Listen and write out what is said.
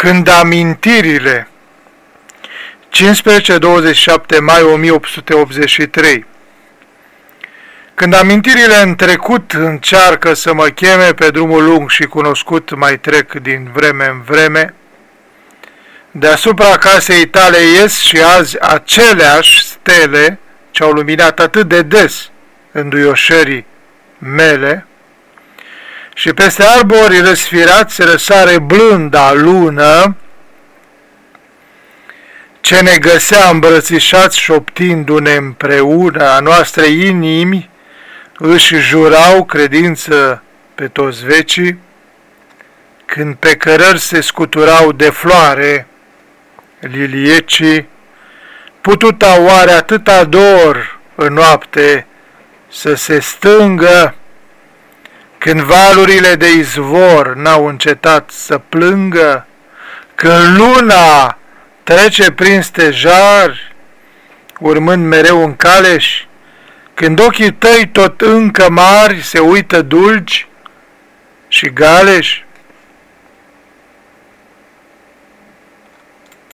Când amintirile. 15-27 mai 1883 Când amintirile în trecut încearcă să mă cheme pe drumul lung și cunoscut mai trec din vreme în vreme, deasupra casei tale ies și azi aceleași stele ce au luminat atât de des înduioșării mele, și peste arbori răsfirați răsare blânda lună, ce ne găsea îmbrățișați șoptindu-ne împreună, a noastre inimi își jurau credință pe toți vecii, când pe cărări se scuturau de floare liliecii, pututa oare atâta dor în noapte să se stângă când valurile de izvor n-au încetat să plângă, când luna trece prin stejar, urmând mereu în caleș, când ochii tăi tot încă mari se uită dulci și galeși,